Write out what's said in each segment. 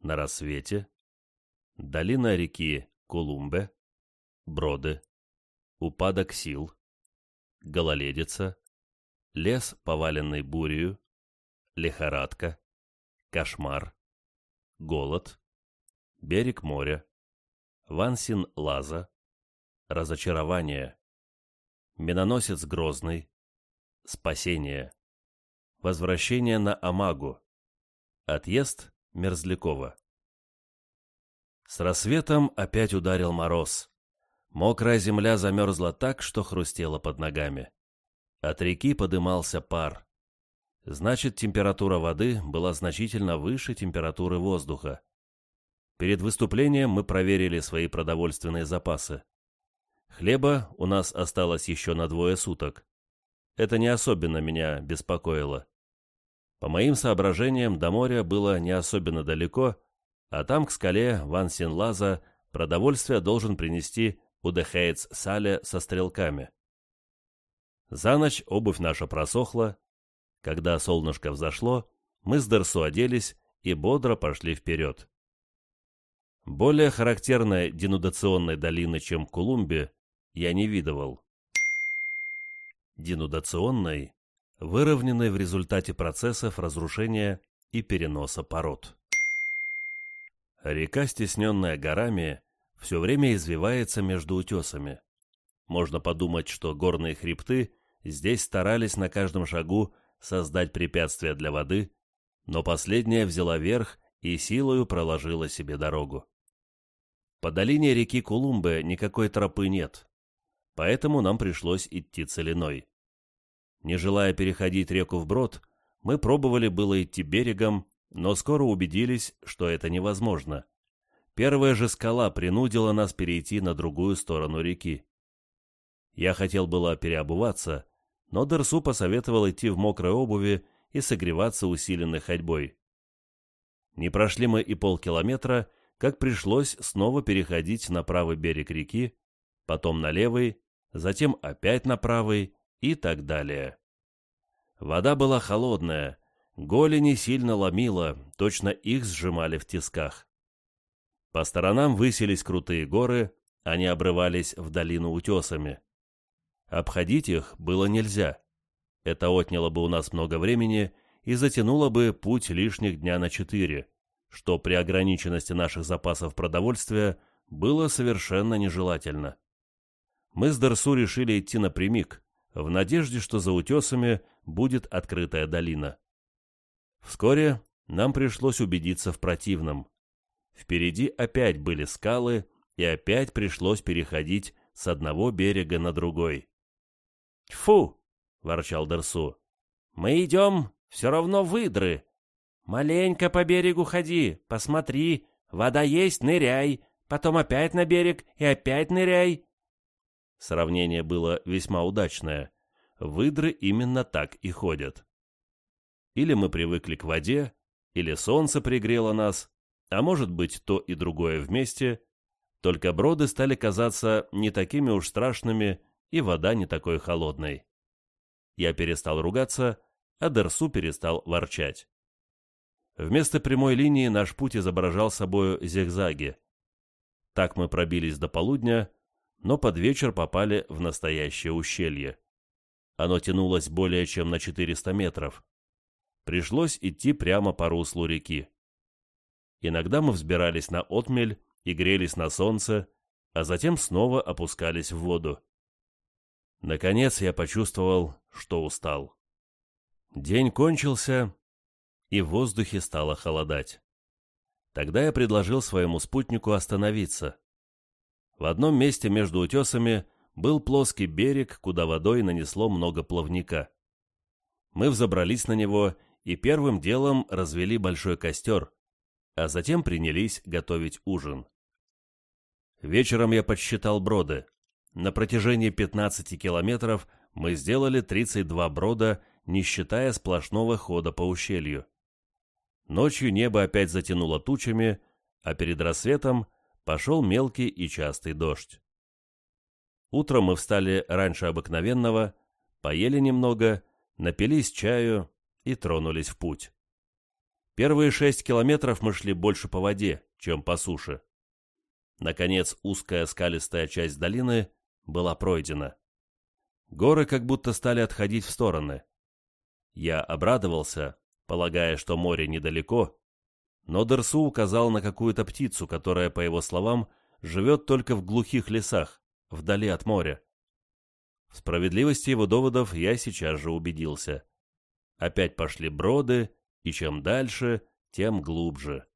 на рассвете, долина реки Кулумбе, броды, упадок сил, гололедица, лес, поваленный бурею, лихорадка, кошмар, голод, берег моря, Вансин Лаза, разочарование, миноносец Грозный, спасение, возвращение на Амагу, отъезд Мерзлякова. С рассветом опять ударил мороз. Мокрая земля замерзла так, что хрустела под ногами. От реки подымался пар. Значит, температура воды была значительно выше температуры воздуха. Перед выступлением мы проверили свои продовольственные запасы. Хлеба у нас осталось еще на двое суток. Это не особенно меня беспокоило. По моим соображениям, до моря было не особенно далеко, а там к скале Ван Синлаза продовольствие должен принести Удехейц Сале со стрелками. За ночь обувь наша просохла. Когда солнышко взошло, мы с Дерсу оделись и бодро пошли вперед. Более характерной денудационной долины, чем в Колумбе, я не видывал. Денудационной, выровненной в результате процессов разрушения и переноса пород. Река, стесненная горами, все время извивается между утесами. Можно подумать, что горные хребты здесь старались на каждом шагу создать препятствия для воды, но последняя взяла верх и силою проложила себе дорогу. По долине реки Кулумбе никакой тропы нет, поэтому нам пришлось идти целиной. Не желая переходить реку вброд, мы пробовали было идти берегом, но скоро убедились, что это невозможно. Первая же скала принудила нас перейти на другую сторону реки. Я хотел было переобуваться, но Дерсу посоветовал идти в мокрой обуви и согреваться усиленной ходьбой. Не прошли мы и полкилометра, как пришлось снова переходить на правый берег реки, потом на левый, затем опять на правый и так далее. Вода была холодная, голени сильно ломила, точно их сжимали в тисках. По сторонам высились крутые горы, они обрывались в долину утесами. Обходить их было нельзя. Это отняло бы у нас много времени и затянуло бы путь лишних дня на четыре, что при ограниченности наших запасов продовольствия было совершенно нежелательно. Мы с Дерсу решили идти напрямик, в надежде, что за утесами будет открытая долина. Вскоре нам пришлось убедиться в противном. Впереди опять были скалы, и опять пришлось переходить с одного берега на другой. «Фу!» — ворчал Дерсу. «Мы идем все равно выдры. Маленько по берегу ходи, посмотри, вода есть, ныряй, потом опять на берег и опять ныряй». Сравнение было весьма удачное. Выдры именно так и ходят. Или мы привыкли к воде, или солнце пригрело нас, а может быть то и другое вместе, только броды стали казаться не такими уж страшными, и вода не такой холодной. Я перестал ругаться, а Дерсу перестал ворчать. Вместо прямой линии наш путь изображал собою зигзаги. Так мы пробились до полудня, но под вечер попали в настоящее ущелье. Оно тянулось более чем на 400 метров. Пришлось идти прямо по руслу реки. Иногда мы взбирались на отмель и грелись на солнце, а затем снова опускались в воду. Наконец я почувствовал, что устал. День кончился, и в воздухе стало холодать. Тогда я предложил своему спутнику остановиться. В одном месте между утесами был плоский берег, куда водой нанесло много плавника. Мы взобрались на него и первым делом развели большой костер, а затем принялись готовить ужин. Вечером я подсчитал броды. На протяжении 15 километров мы сделали 32 брода, не считая сплошного хода по ущелью. Ночью небо опять затянуло тучами, а перед рассветом пошел мелкий и частый дождь. Утром мы встали раньше обыкновенного, поели немного, напились чаю и тронулись в путь. Первые шесть километров мы шли больше по воде, чем по суше. Наконец, узкая скалистая часть долины была пройдена. Горы как будто стали отходить в стороны. Я обрадовался, полагая, что море недалеко, но Дерсу указал на какую-то птицу, которая, по его словам, живет только в глухих лесах, вдали от моря. В справедливости его доводов я сейчас же убедился. Опять пошли броды, и чем дальше, тем глубже.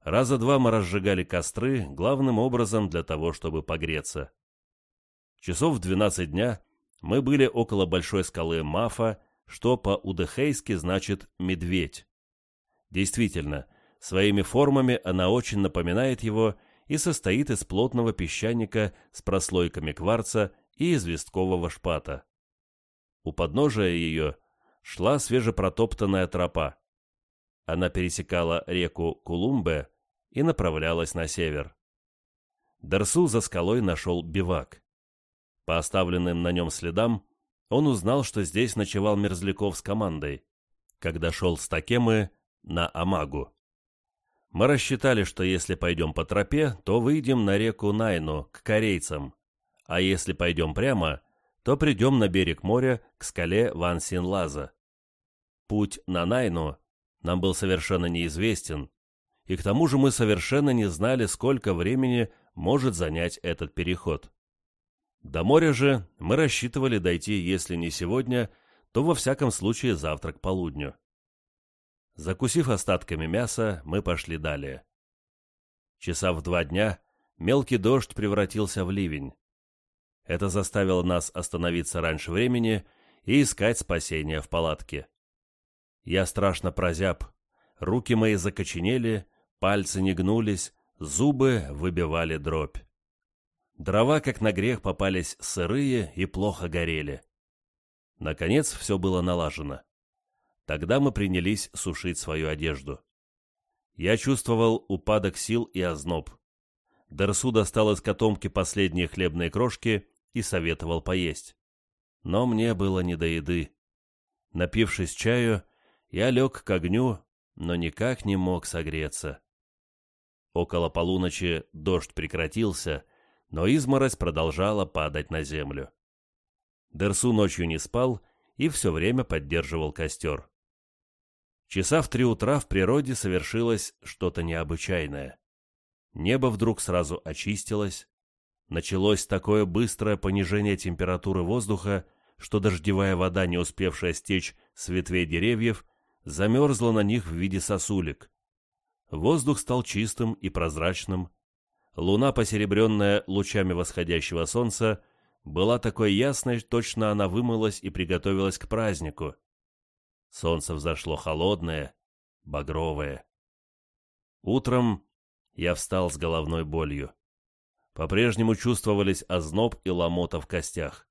Раза два мы разжигали костры, главным образом для того, чтобы погреться. Часов в двенадцать дня мы были около большой скалы Мафа, что по-удехейски значит «медведь». Действительно, своими формами она очень напоминает его и состоит из плотного песчаника с прослойками кварца и известкового шпата. У подножия ее шла свежепротоптанная тропа. Она пересекала реку Кулумбе и направлялась на север. Дарсу за скалой нашел бивак. По оставленным на нем следам он узнал, что здесь ночевал Мерзляков с командой, когда шел с Такемы на Амагу. Мы рассчитали, что если пойдем по тропе, то выйдем на реку Найну, к корейцам, а если пойдем прямо, то придем на берег моря к скале Ван Син-Лаза. Путь на Найну нам был совершенно неизвестен, и к тому же мы совершенно не знали, сколько времени может занять этот переход. До моря же мы рассчитывали дойти, если не сегодня, то во всяком случае завтра к полудню. Закусив остатками мяса, мы пошли далее. Часа в два дня мелкий дождь превратился в ливень. Это заставило нас остановиться раньше времени и искать спасения в палатке. Я страшно прозяб, руки мои закоченели, пальцы не гнулись, зубы выбивали дробь. Дрова, как на грех, попались сырые и плохо горели. Наконец все было налажено. Тогда мы принялись сушить свою одежду. Я чувствовал упадок сил и озноб. Дерсу достал из котомки последние хлебные крошки и советовал поесть. Но мне было не до еды. Напившись чаю, я лег к огню, но никак не мог согреться. Около полуночи дождь прекратился, но изморозь продолжала падать на землю. Дерсу ночью не спал и все время поддерживал костер. Часа в три утра в природе совершилось что-то необычайное. Небо вдруг сразу очистилось, Началось такое быстрое понижение температуры воздуха, что дождевая вода, не успевшая стечь с ветвей деревьев, замерзла на них в виде сосулек. Воздух стал чистым и прозрачным. Луна, посеребренная лучами восходящего солнца, была такой ясной, точно она вымылась и приготовилась к празднику. Солнце взошло холодное, багровое. Утром я встал с головной болью. По-прежнему чувствовались озноб и ломота в костях.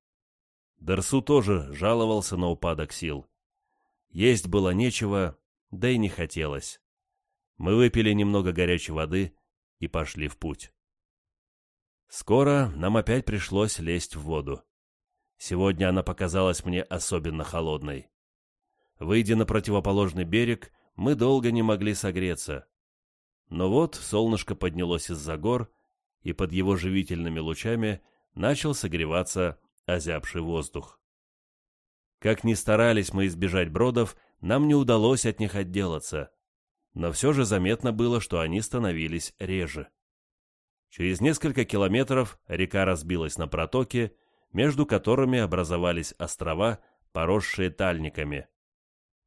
Дерсу тоже жаловался на упадок сил. Есть было нечего, да и не хотелось. Мы выпили немного горячей воды и пошли в путь. Скоро нам опять пришлось лезть в воду. Сегодня она показалась мне особенно холодной. Выйдя на противоположный берег, мы долго не могли согреться. Но вот солнышко поднялось из-за гор, и под его живительными лучами начал согреваться озябший воздух. Как ни старались мы избежать бродов, нам не удалось от них отделаться, но все же заметно было, что они становились реже. Через несколько километров река разбилась на протоки, между которыми образовались острова, поросшие тальниками.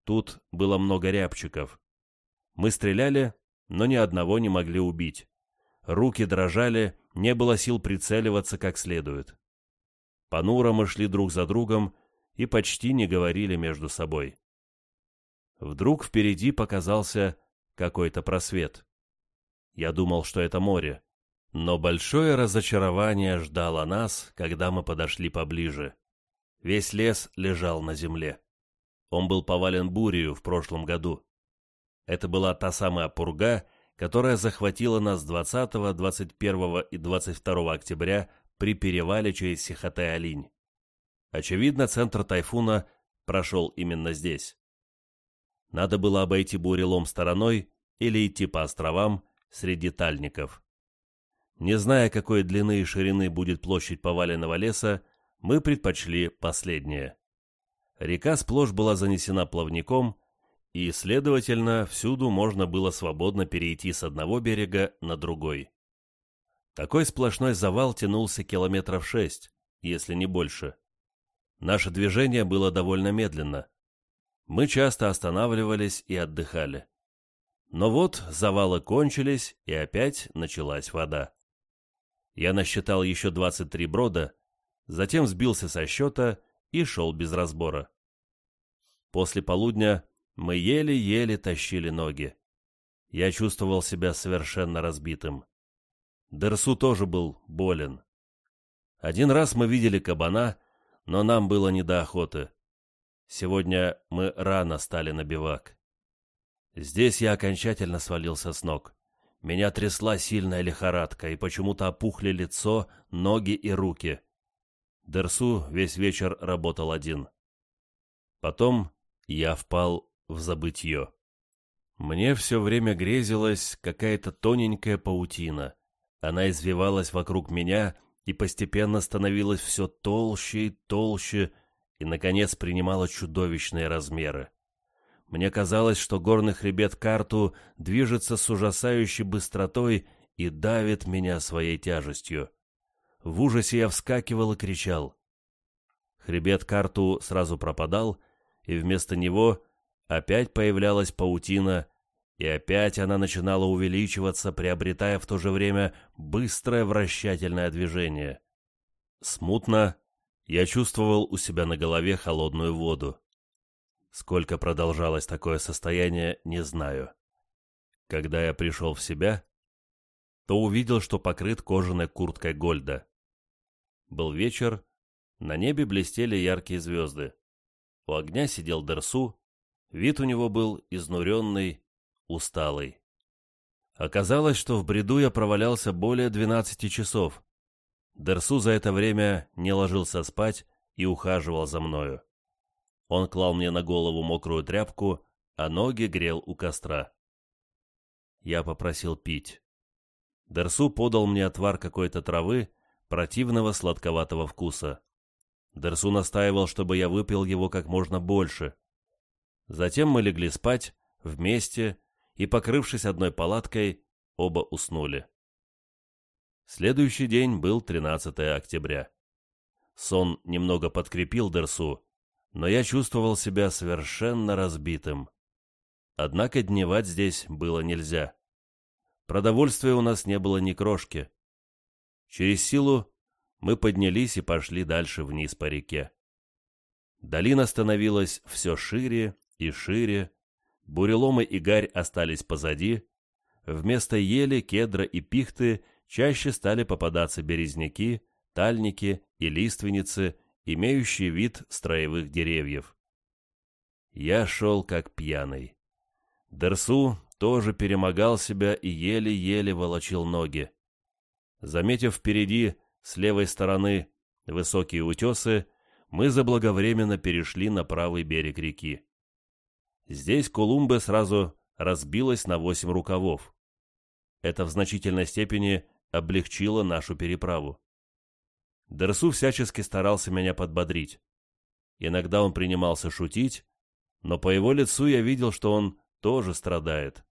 Тут было много рябчиков. Мы стреляли, но ни одного не могли убить руки дрожали, не было сил прицеливаться как следует. Понуро мы шли друг за другом и почти не говорили между собой. Вдруг впереди показался какой-то просвет. Я думал, что это море, но большое разочарование ждало нас, когда мы подошли поближе. Весь лес лежал на земле. Он был повален бурею в прошлом году. Это была та самая пурга, которая захватила нас 20, 21 и 22 октября при перевале через Сихотэ-Алинь. Очевидно, центр тайфуна прошел именно здесь. Надо было обойти бурелом стороной или идти по островам среди тальников. Не зная, какой длины и ширины будет площадь поваленного леса, мы предпочли последнее. Река сплошь была занесена плавником, и, следовательно, всюду можно было свободно перейти с одного берега на другой. Такой сплошной завал тянулся километров шесть, если не больше. Наше движение было довольно медленно. Мы часто останавливались и отдыхали. Но вот завалы кончились, и опять началась вода. Я насчитал еще 23 брода, затем сбился со счета и шел без разбора. После полудня мы еле-еле тащили ноги. Я чувствовал себя совершенно разбитым. Дерсу тоже был болен. Один раз мы видели кабана, но нам было не до охоты. Сегодня мы рано стали на бивак. Здесь я окончательно свалился с ног. Меня трясла сильная лихорадка, и почему-то опухли лицо, ноги и руки. Дерсу весь вечер работал один. Потом я впал в забытье. Мне все время грезилась какая-то тоненькая паутина. Она извивалась вокруг меня и постепенно становилась все толще и толще, и, наконец, принимала чудовищные размеры. Мне казалось, что горный хребет карту движется с ужасающей быстротой и давит меня своей тяжестью. В ужасе я вскакивал и кричал. Хребет карту сразу пропадал, и вместо него опять появлялась паутина, и опять она начинала увеличиваться, приобретая в то же время быстрое вращательное движение. Смутно я чувствовал у себя на голове холодную воду. Сколько продолжалось такое состояние, не знаю. Когда я пришел в себя, то увидел, что покрыт кожаной курткой Гольда. Был вечер, на небе блестели яркие звезды. У огня сидел Дерсу, вид у него был изнуренный, усталый. Оказалось, что в бреду я провалялся более 12 часов. Дерсу за это время не ложился спать и ухаживал за мною. Он клал мне на голову мокрую тряпку, а ноги грел у костра. Я попросил пить. Дерсу подал мне отвар какой-то травы, противного сладковатого вкуса. Дерсу настаивал, чтобы я выпил его как можно больше. Затем мы легли спать, вместе, и, покрывшись одной палаткой, оба уснули. Следующий день был 13 октября. Сон немного подкрепил Дерсу, но я чувствовал себя совершенно разбитым. Однако дневать здесь было нельзя. Продовольствия у нас не было ни крошки. Через силу мы поднялись и пошли дальше вниз по реке. Долина становилась все шире и шире, буреломы и гарь остались позади, вместо ели, кедра и пихты чаще стали попадаться березняки, тальники и лиственницы, имеющие вид строевых деревьев. Я шел как пьяный. Дерсу тоже перемогал себя и еле-еле волочил ноги. Заметив впереди, с левой стороны, высокие утесы, мы заблаговременно перешли на правый берег реки. Здесь Колумбе сразу разбилась на восемь рукавов. Это в значительной степени облегчило нашу переправу. Дерсу всячески старался меня подбодрить. Иногда он принимался шутить, но по его лицу я видел, что он тоже страдает.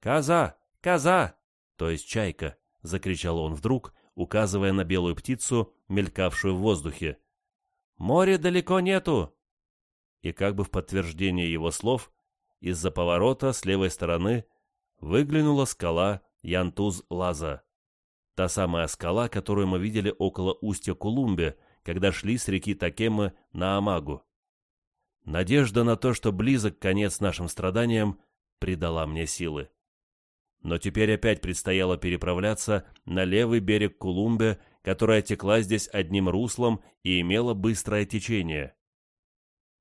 «Коза! Коза!» то есть чайка, — закричал он вдруг, указывая на белую птицу, мелькавшую в воздухе. «Море далеко нету!» И как бы в подтверждение его слов, из-за поворота с левой стороны выглянула скала Янтуз-Лаза. Та самая скала, которую мы видели около устья Кулумбе, когда шли с реки Такемы на Амагу. Надежда на то, что близок конец нашим страданиям, придала мне силы. Но теперь опять предстояло переправляться на левый берег Кулумбе, которая текла здесь одним руслом и имела быстрое течение.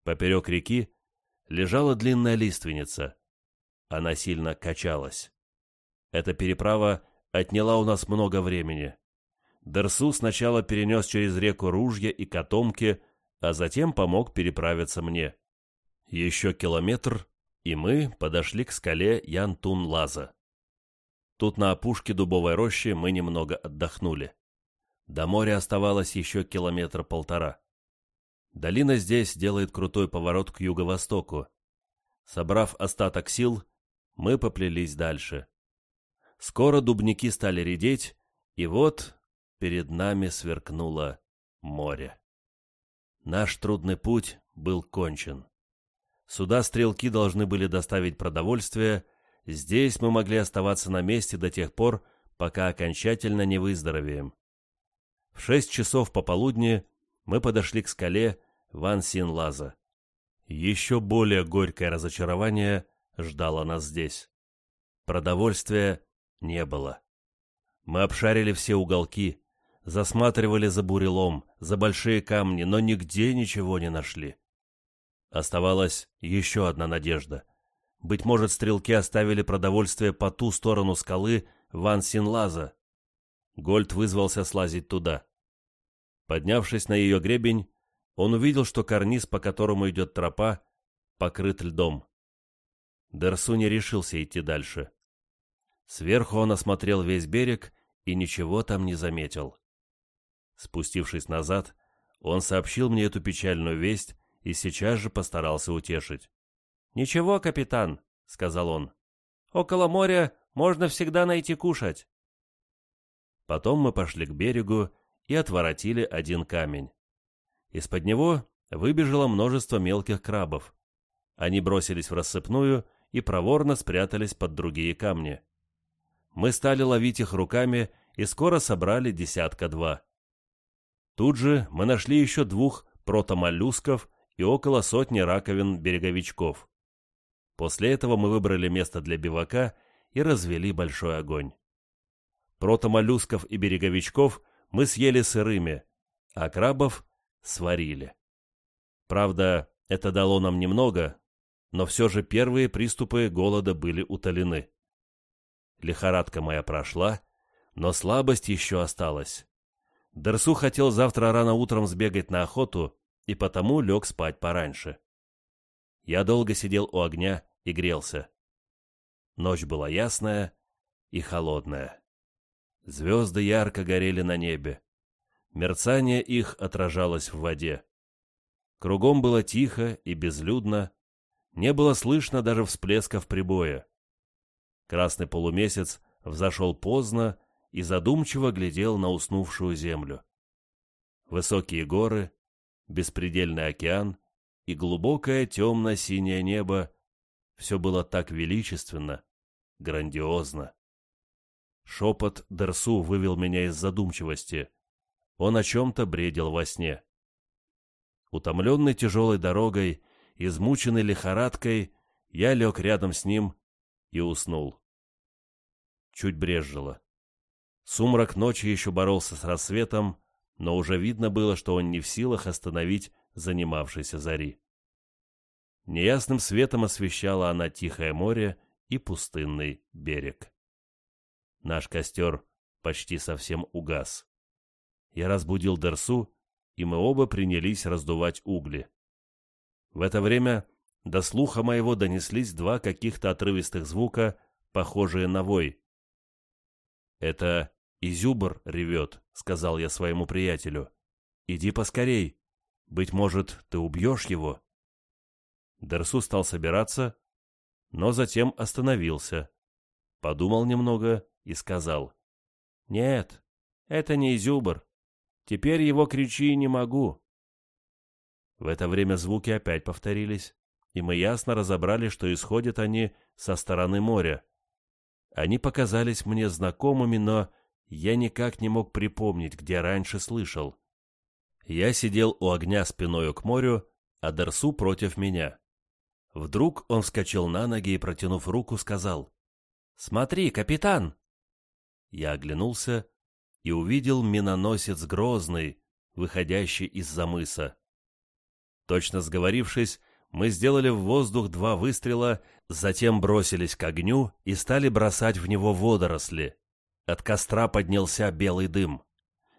Поперек реки лежала длинная лиственница. Она сильно качалась. Эта переправа отняла у нас много времени. Дерсу сначала перенес через реку ружья и котомки, а затем помог переправиться мне. Еще километр, и мы подошли к скале Янтун-Лаза. Тут на опушке дубовой рощи мы немного отдохнули. До моря оставалось еще километра полтора. Долина здесь делает крутой поворот к юго-востоку. Собрав остаток сил, мы поплелись дальше. Скоро дубники стали редеть, и вот перед нами сверкнуло море. Наш трудный путь был кончен. Сюда стрелки должны были доставить продовольствие, здесь мы могли оставаться на месте до тех пор, пока окончательно не выздоровеем. В шесть часов пополудни мы подошли к скале Ван Син Лаза. Еще более горькое разочарование ждало нас здесь. Продовольствия не было. Мы обшарили все уголки, засматривали за бурелом, за большие камни, но нигде ничего не нашли. Оставалась еще одна надежда. Быть может, стрелки оставили продовольствие по ту сторону скалы Ван Синлаза. Гольд вызвался слазить туда. Поднявшись на ее гребень, он увидел, что карниз, по которому идет тропа, покрыт льдом. Дерсу не решился идти дальше. Сверху он осмотрел весь берег и ничего там не заметил. Спустившись назад, он сообщил мне эту печальную весть и сейчас же постарался утешить. «Ничего, капитан», — сказал он. «Около моря можно всегда найти кушать». Потом мы пошли к берегу и отворотили один камень. Из-под него выбежало множество мелких крабов. Они бросились в рассыпную и проворно спрятались под другие камни. Мы стали ловить их руками и скоро собрали десятка-два. Тут же мы нашли еще двух протомоллюсков и около сотни раковин береговичков. После этого мы выбрали место для бивака и развели большой огонь. Протомоллюсков и береговичков мы съели сырыми, а крабов сварили. Правда, это дало нам немного, но все же первые приступы голода были утолены. Лихорадка моя прошла, но слабость еще осталась. Дерсу хотел завтра рано утром сбегать на охоту, и потому лег спать пораньше. Я долго сидел у огня и грелся. Ночь была ясная и холодная. Звезды ярко горели на небе. Мерцание их отражалось в воде. Кругом было тихо и безлюдно, не было слышно даже всплесков прибоя. Красный полумесяц взошел поздно и задумчиво глядел на уснувшую землю. Высокие горы, беспредельный океан и глубокое темно-синее небо — все было так величественно, грандиозно. Шепот Дерсу вывел меня из задумчивости. Он о чем-то бредил во сне. Утомленный тяжелой дорогой, измученный лихорадкой, я лег рядом с ним и уснул. Чуть брезжило. Сумрак ночи еще боролся с рассветом, но уже видно было, что он не в силах остановить занимавшейся зари. Неясным светом освещала она тихое море и пустынный берег. Наш костер почти совсем угас. Я разбудил Дерсу, и мы оба принялись раздувать угли. В это время до слуха моего донеслись два каких-то отрывистых звука, похожие на вой. «Это изюбр ревет», — сказал я своему приятелю. «Иди поскорей. Быть может, ты убьешь его?» Дерсу стал собираться, но затем остановился, подумал немного и сказал. «Нет, это не изюбр. Теперь его кричи не могу». В это время звуки опять повторились, и мы ясно разобрали, что исходят они со стороны моря. Они показались мне знакомыми, но я никак не мог припомнить, где раньше слышал. Я сидел у огня спиною к морю, а Дерсу против меня. Вдруг он вскочил на ноги и, протянув руку, сказал «Смотри, капитан!» Я оглянулся и увидел миноносец Грозный, выходящий из-за мыса. Точно сговорившись, мы сделали в воздух два выстрела, затем бросились к огню и стали бросать в него водоросли. От костра поднялся белый дым.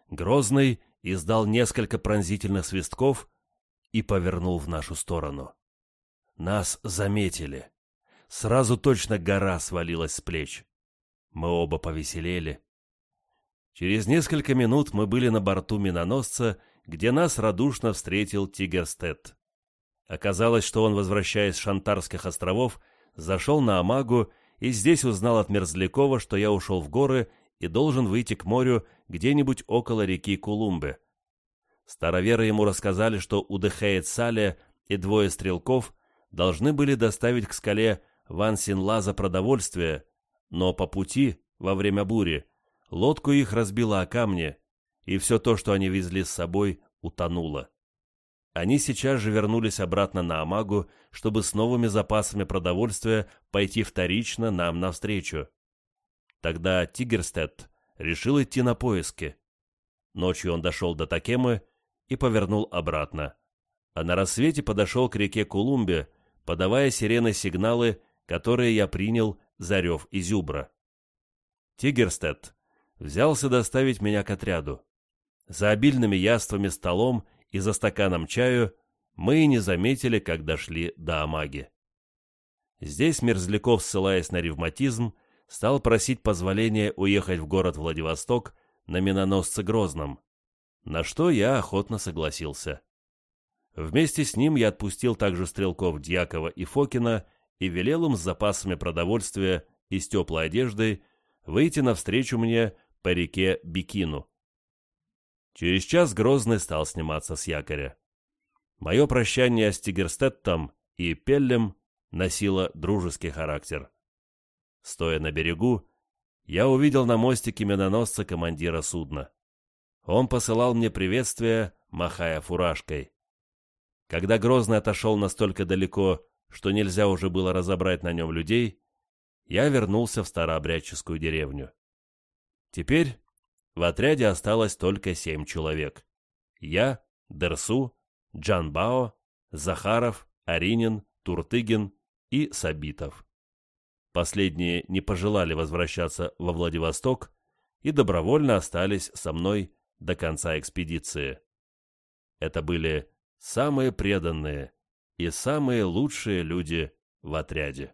Грозный издал несколько пронзительных свистков и повернул в нашу сторону. Нас заметили. сразу точно гора свалилась с плеч. Мы оба повеселели. Через несколько минут мы были на борту миноносца, где нас радушно встретил Тигерстед. Оказалось, что он, возвращаясь с Шантарских островов, зашел на Амагу и здесь узнал от Мерзлякова, что я ушел в горы и должен выйти к морю где-нибудь около реки Кулумбы. Староверы ему рассказали, что Удыхеет Сале и двое стрелков должны были доставить к скале Ван Синлаза продовольствие, но по пути, во время бури, лодку их разбило о камни, и все то, что они везли с собой, утонуло. Они сейчас же вернулись обратно на Амагу, чтобы с новыми запасами продовольствия пойти вторично нам навстречу. Тогда Тигерстед решил идти на поиски. Ночью он дошел до Такемы и повернул обратно. А на рассвете подошел к реке Кулумбе, подавая сирены сигналы, которые я принял за рев изюбра. Тигерстед взялся доставить меня к отряду. За обильными яствами столом и за стаканом чаю мы и не заметили, как дошли до Амаги. Здесь Мерзляков, ссылаясь на ревматизм, стал просить позволения уехать в город Владивосток на миноносце Грозном, на что я охотно согласился. Вместе с ним я отпустил также стрелков Дьякова и Фокина и велел им с запасами продовольствия и с теплой одеждой выйти навстречу мне по реке Бикину. Через час Грозный стал сниматься с якоря. Мое прощание с Тигерстеттом и Пеллем носило дружеский характер. Стоя на берегу, я увидел на мостике миноносца командира судна. Он посылал мне приветствие, махая фуражкой. Когда Грозный отошел настолько далеко, что нельзя уже было разобрать на нем людей, я вернулся в старообрядческую деревню. Теперь в отряде осталось только семь человек. Я, Дерсу, Джанбао, Захаров, Аринин, Туртыгин и Сабитов. Последние не пожелали возвращаться во Владивосток и добровольно остались со мной до конца экспедиции. Это были самые преданные и самые лучшие люди в отряде.